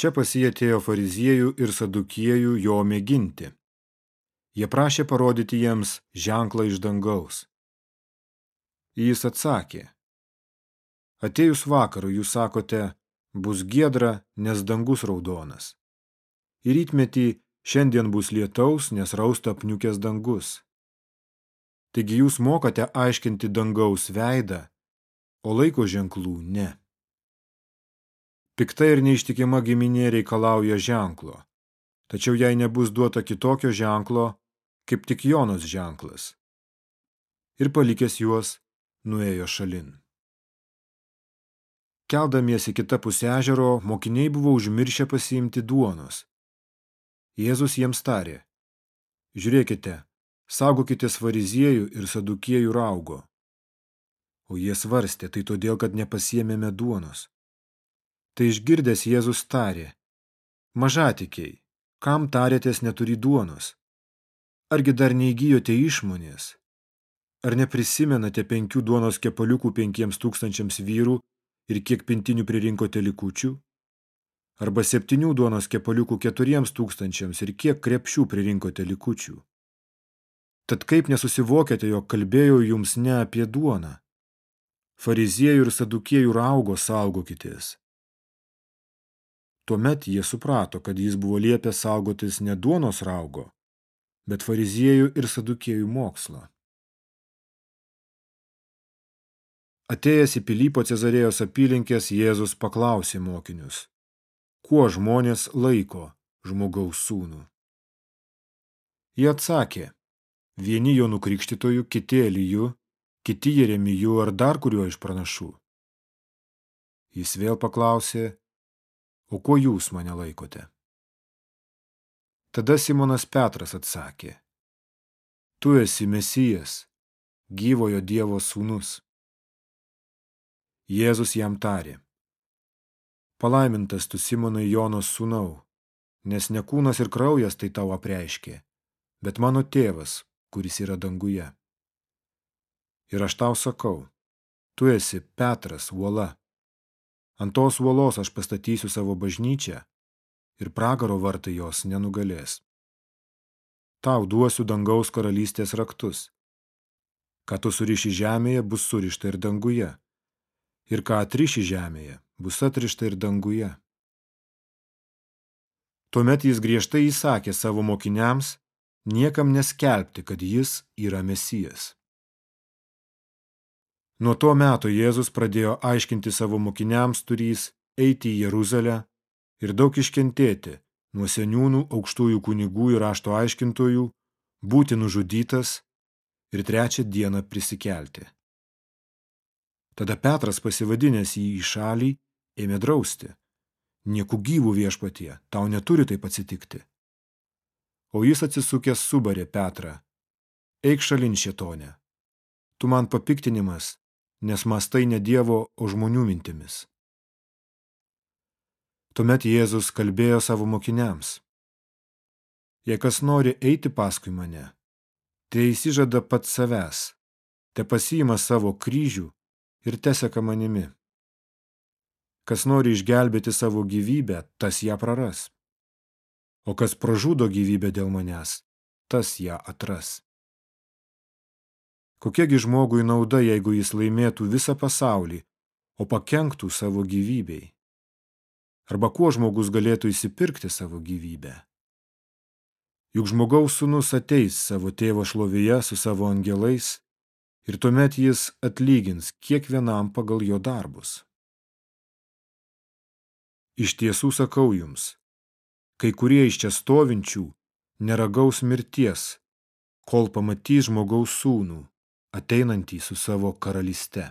Čia pas jį atėjo fariziejų ir sadukiejų jo mėginti. Jie prašė parodyti jiems ženklą iš dangaus. Jis atsakė, atėjus vakaru jūs sakote, bus giedra, nes dangus raudonas. Ir rytmetį šiandien bus lietaus, nes rausta apniukęs dangus. Taigi jūs mokate aiškinti dangaus veidą, o laiko ženklų ne. Pikta ir neištikima giminė reikalauja ženklo, tačiau jei nebus duota kitokio ženklo, kaip tik Jonos ženklas. Ir palikęs juos, nuėjo šalin. Keldamiesi kitą pusę ežero, mokiniai buvo užmiršę pasiimti duonos. Jėzus jiems tarė, žiūrėkite, saugokitės fariziejų ir sadukiejų raugo. O jie svarstė, tai todėl, kad nepasiemėme duonos. Tai išgirdęs Jėzus tarė, mažatikiai, kam tarėtės neturi duonos? Argi dar neįgyjote išmonės? Ar neprisimenate penkių duonos kepaliukų penkiems tūkstančiams vyrų ir kiek pintinių pririnkote likučių? Arba septynių duonos kepaliukų keturiems tūkstančiams ir kiek krepšių pririnkote likučių? Tad kaip nesusivokėte, jog kalbėjau jums ne apie duoną? Fariziejų ir sadukiejų raugo saugokitės. Tuomet jie suprato, kad jis buvo liepęs saugotis ne duonos raugo, bet fariziejų ir sadukiejų mokslo. Atėjęs į Pilypo Cezarėjos apylinkės, Jėzus paklausė mokinius, kuo žmonės laiko žmogaus sūnų. Jie atsakė, vieni jo nukrikštytojų, kiti Elyjų, kiti Jeremijų ar dar kuriuo iš pranašų. Jis vėl paklausė, o kuo jūs mane laikote? Tada Simonas Petras atsakė, tu esi Mesijas, gyvojo Dievo sūnus. Jėzus jam tarė, palaimintas tu Simonai Jonos sūnau, nes ne kūnas ir kraujas tai tau apreiškė, bet mano tėvas, kuris yra danguje. Ir aš tau sakau, tu esi Petras uola. Ant tos uolos aš pastatysiu savo bažnyčią ir pragaro vartai jos nenugalės. Tau duosiu dangaus karalystės raktus. Ką tu suriši žemėje, bus surišta ir danguje. Ir ką atriši žemėje, bus atrišta ir danguje. Tuomet jis griežtai įsakė savo mokiniams niekam neskelbti, kad jis yra Mesijas. Nuo to meto Jėzus pradėjo aiškinti savo mokiniams turys eiti į Jeruzalę ir daug iškentėti nuo seniūnų, aukštųjų kunigų ir rašto aiškintojų, būti nužudytas ir trečią dieną prisikelti. Tada Petras pasivadinęs jį į šalį ėmė drausti. Nieku gyvų viešpatie, tau neturi taip atsitikti. O jis atsisukęs subarė Petrą. Eik šalin šėtonę. Tu man papiktinimas nes mastai ne Dievo, o žmonių mintimis. Tuomet Jėzus kalbėjo savo mokiniams. Jei kas nori eiti paskui mane, tai įsižada pats savęs, te pasiima savo kryžių ir teseka manimi. Kas nori išgelbėti savo gyvybę, tas ją praras. O kas pražudo gyvybę dėl manęs, tas ją atras. Kokiagi žmogui nauda, jeigu jis laimėtų visą pasaulį, o pakenktų savo gyvybei? Arba kuo žmogus galėtų įsipirkti savo gyvybę? Juk žmogaus sūnus ateis savo tėvo šlovėje su savo angelais ir tuomet jis atlygins kiekvienam pagal jo darbus. Iš tiesų sakau jums, kai kurie iš čia stovinčių neragaus mirties, kol pamatys žmogaus sūnų ateinantį su savo karalyste